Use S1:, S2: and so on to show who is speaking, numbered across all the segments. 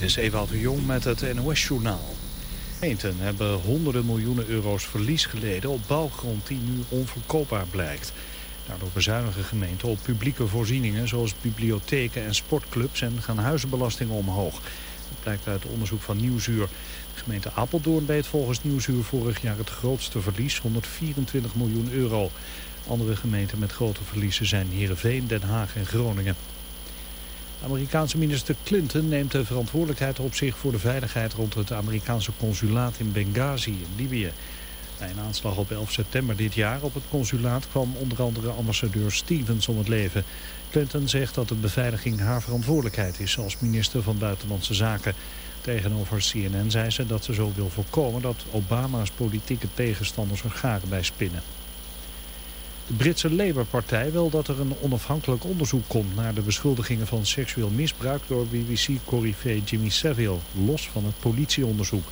S1: Dit is Ewout de Jong met het NOS-journaal. Gemeenten hebben honderden miljoenen euro's verlies geleden op bouwgrond die nu onverkoopbaar blijkt. Daardoor bezuinigen gemeenten op publieke voorzieningen zoals bibliotheken en sportclubs en gaan huizenbelastingen omhoog. Dat blijkt uit onderzoek van Nieuwsuur. De gemeente Apeldoorn beet volgens Nieuwsuur vorig jaar het grootste verlies, 124 miljoen euro. Andere gemeenten met grote verliezen zijn Heerenveen, Den Haag en Groningen. Amerikaanse minister Clinton neemt de verantwoordelijkheid op zich voor de veiligheid rond het Amerikaanse consulaat in Benghazi in Libië. Bij een aanslag op 11 september dit jaar op het consulaat kwam onder andere ambassadeur Stevens om het leven. Clinton zegt dat de beveiliging haar verantwoordelijkheid is als minister van Buitenlandse Zaken. Tegenover CNN zei ze dat ze zo wil voorkomen dat Obama's politieke tegenstanders er garen bij spinnen. De Britse Labour-partij wil dat er een onafhankelijk onderzoek komt naar de beschuldigingen van seksueel misbruik door BBC-corrivé Jimmy Savile, los van het politieonderzoek.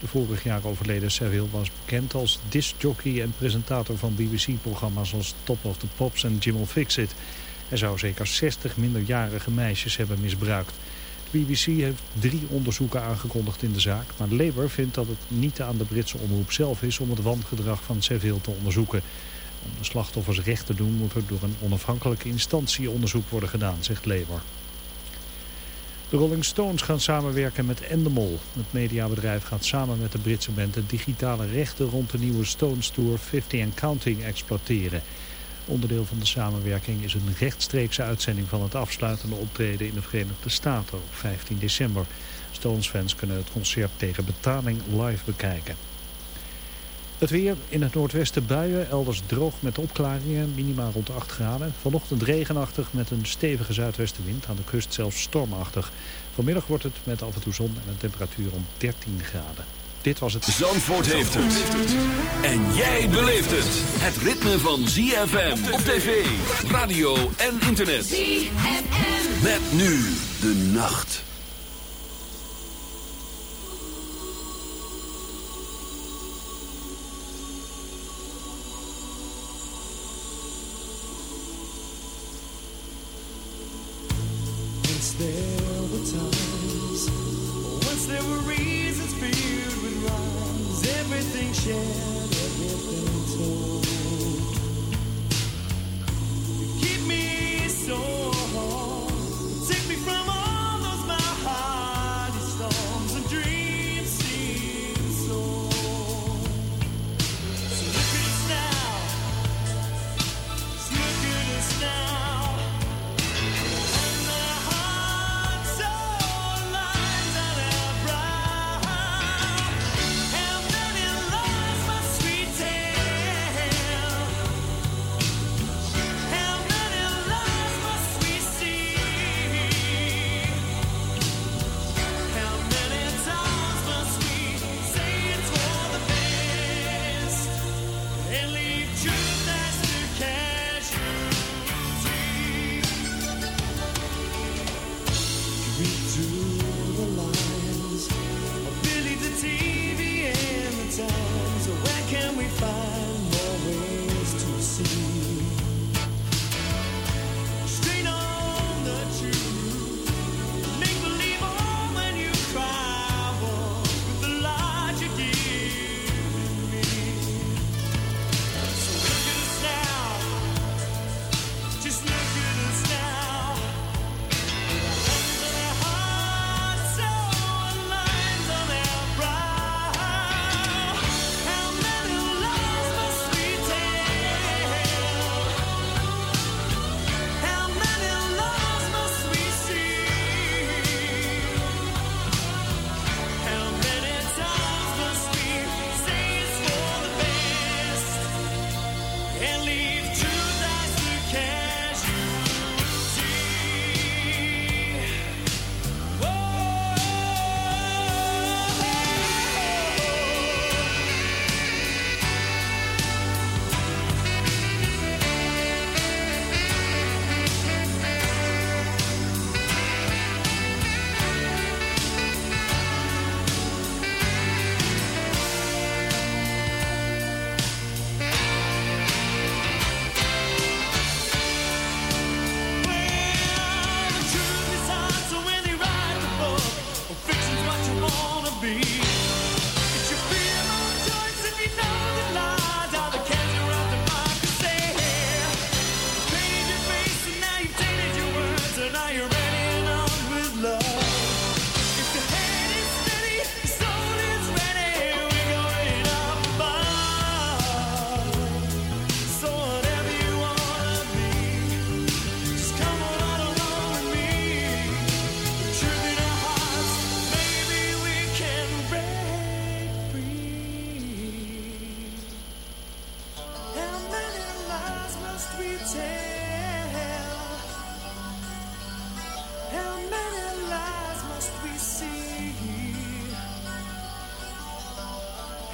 S1: De vorig jaar overleden Savile was bekend als discjockey en presentator van BBC-programma's als Top of the Pops en Jim Fix It. Hij zou zeker 60 minderjarige meisjes hebben misbruikt. De BBC heeft drie onderzoeken aangekondigd in de zaak, maar Labour vindt dat het niet aan de Britse omroep zelf is om het wangedrag van Savile te onderzoeken. Om de slachtoffers recht te doen moet er door een onafhankelijke instantie onderzoek worden gedaan, zegt Labour. De Rolling Stones gaan samenwerken met Endemol. Het mediabedrijf gaat samen met de Britse band de digitale rechten rond de nieuwe Stones Tour 50 and Counting exploiteren. Onderdeel van de samenwerking is een rechtstreekse uitzending van het afsluitende optreden in de Verenigde Staten op 15 december. Stones-fans kunnen het concert tegen betaling live bekijken. Het weer in het noordwesten buien, elders droog met opklaringen, minimaal rond 8 graden. Vanochtend regenachtig met een stevige zuidwestenwind, aan de kust zelfs stormachtig. Vanmiddag wordt het met af en toe zon en een temperatuur om 13 graden. Dit was het...
S2: Zandvoort heeft het. En jij beleeft het. Het ritme van ZFM op tv, radio en internet. ZFM. Met nu de nacht.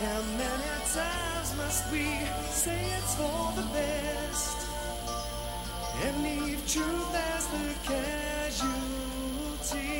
S3: How many times must we say it's for the best and leave truth as the casualty?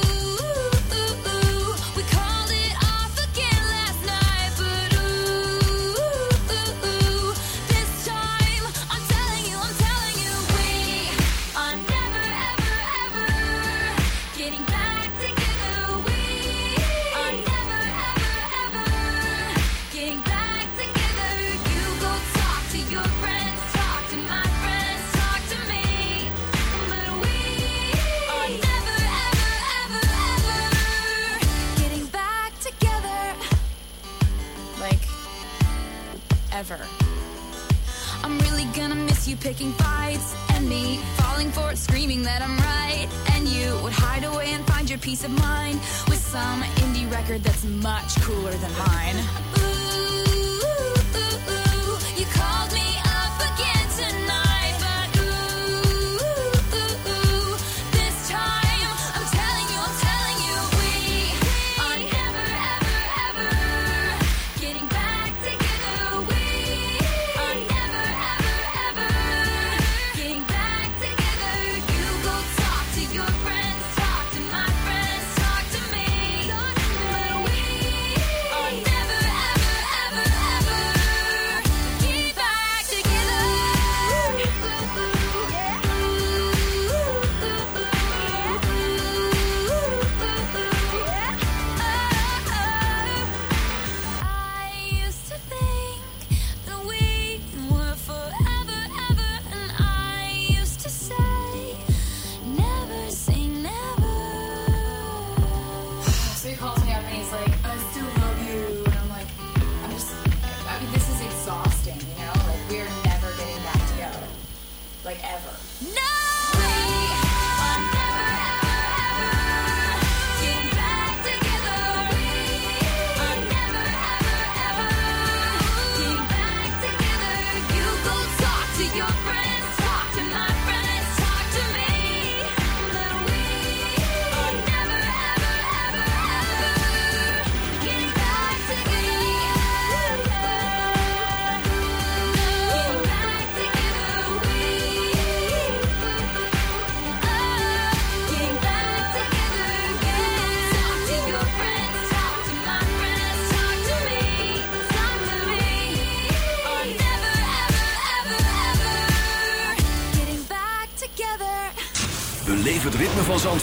S4: Picking fights and me falling for it, screaming that I'm right. And you would hide away and find your peace of mind with some indie record that's much cooler than mine.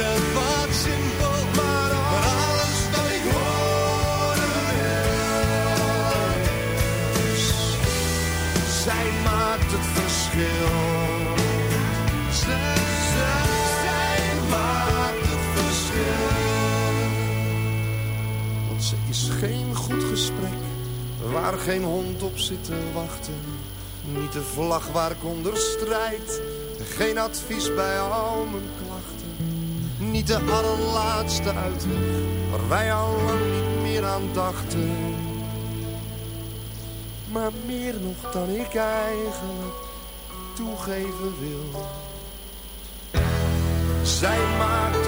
S5: Het wat simpel, maar alles wat ik horen wil. Zij maakt het verschil. Zij, zij maakt het verschil. Want ze is geen goed gesprek, waar geen hond op zit te wachten. Niet de vlag waar ik onder strijd, geen advies bij al mijn. Niet de allerlaatste uitweg, waar wij al lang niet meer aan dachten. Maar meer nog dan ik eigenlijk toegeven wil. Zij maakt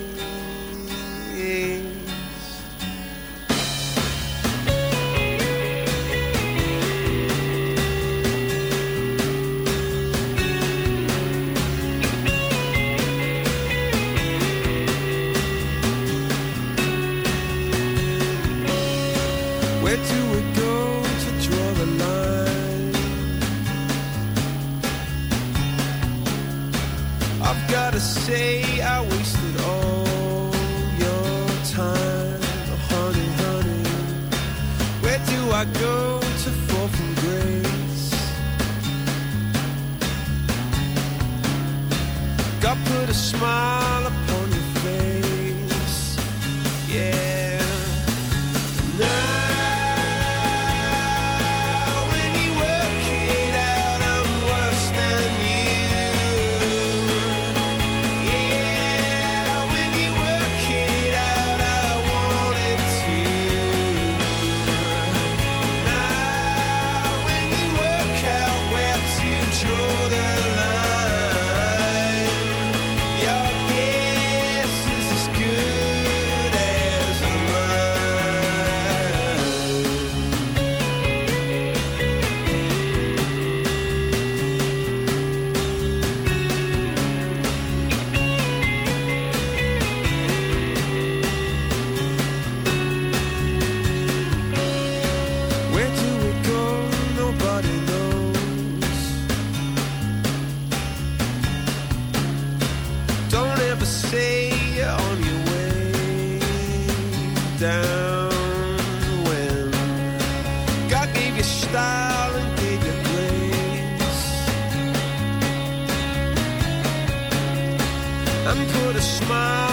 S3: and put a smile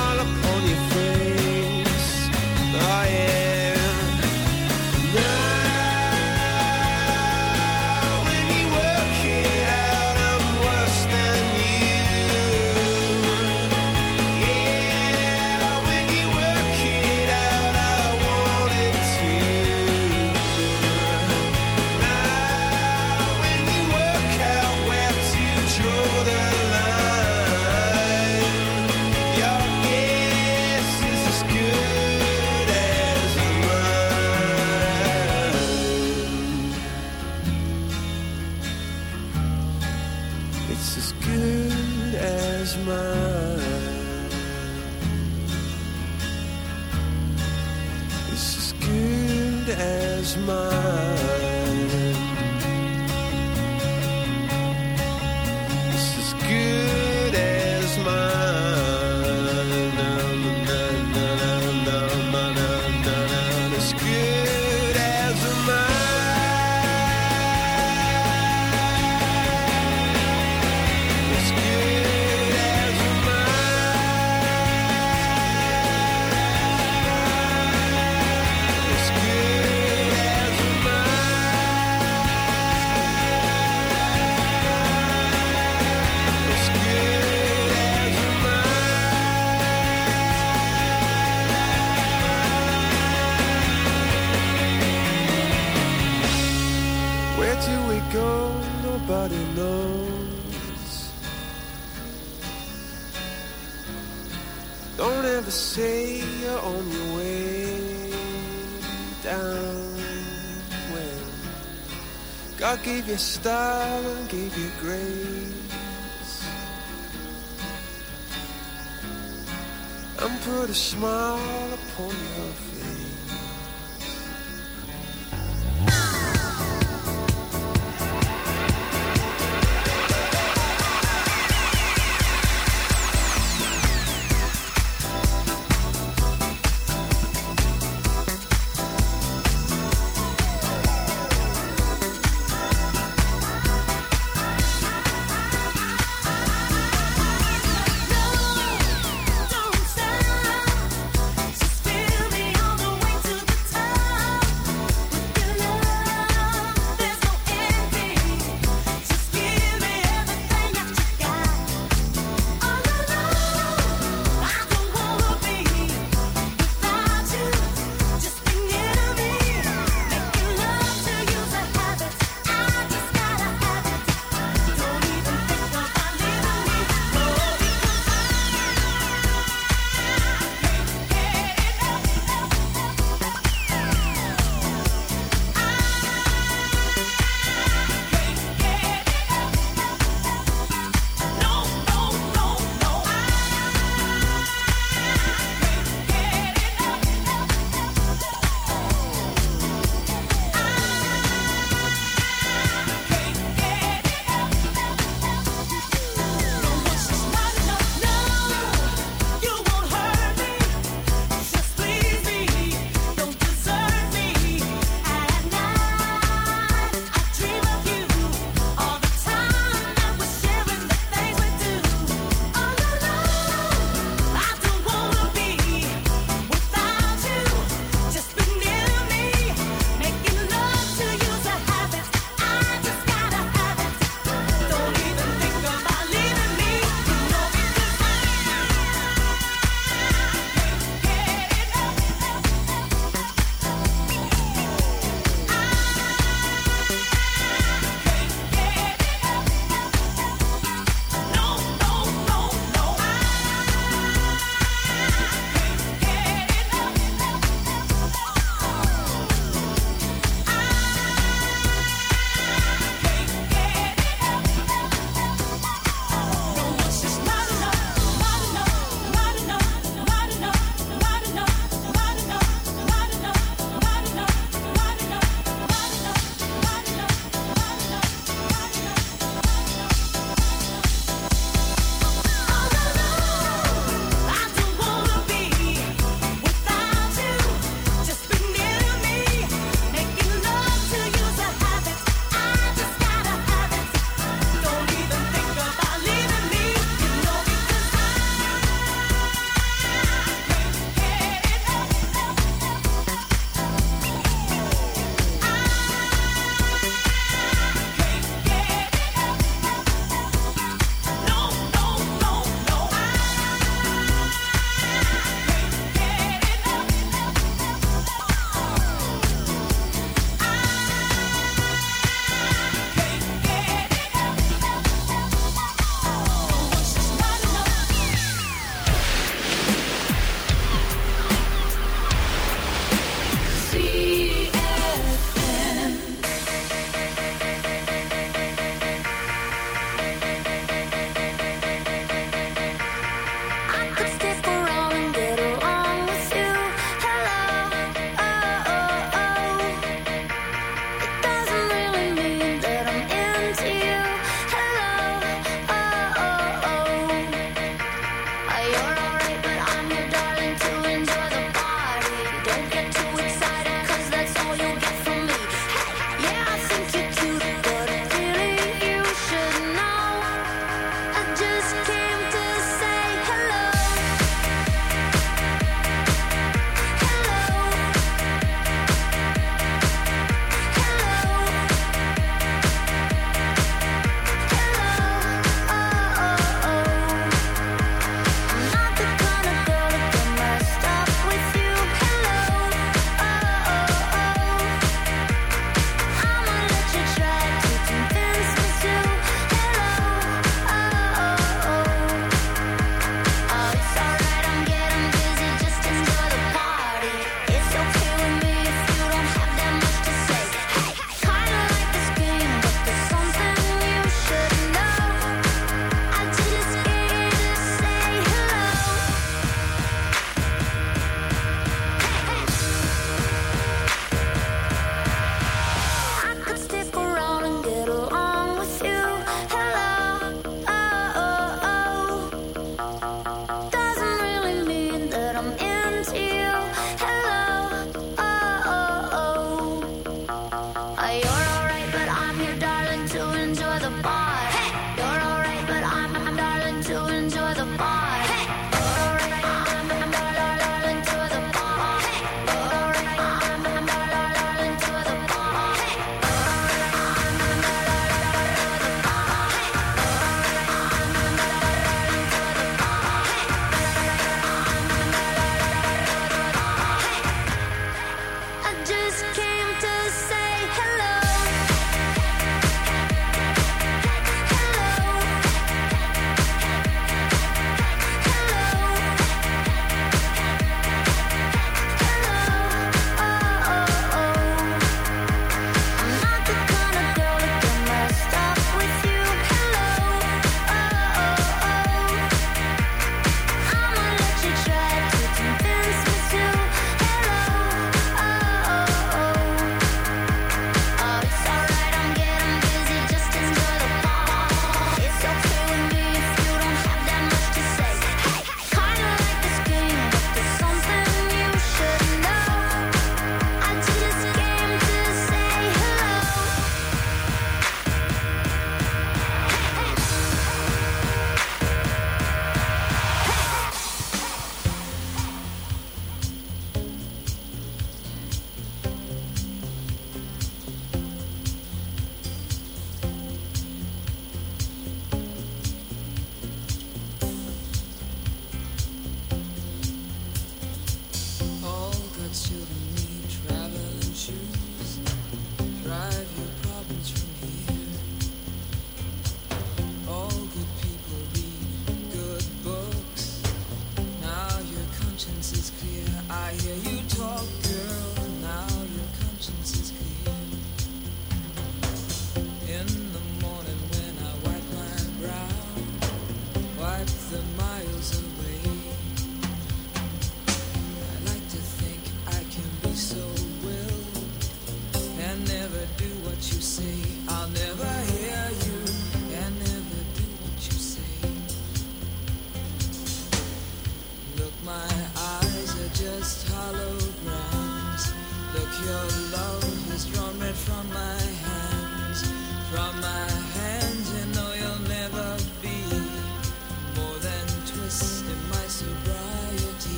S3: down when God gave you style and gave you grace and put a smile upon your face.
S6: to enjoy the fun.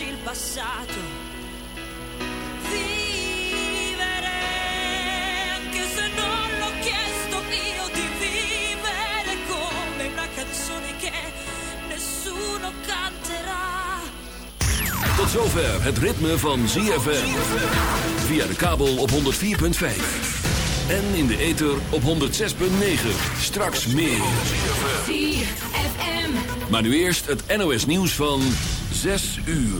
S7: Fotocopiandoci il passato. Vivere, anche se non l'ho chiesto io di vivere come una canzone che nessuno canterà.
S2: Tot zover het ritme van ZFM. Via de kabel op 104.5. En in de ether op 106.9. Straks meer. ZFM. Maar nu eerst het NOS nieuws van 6 uur.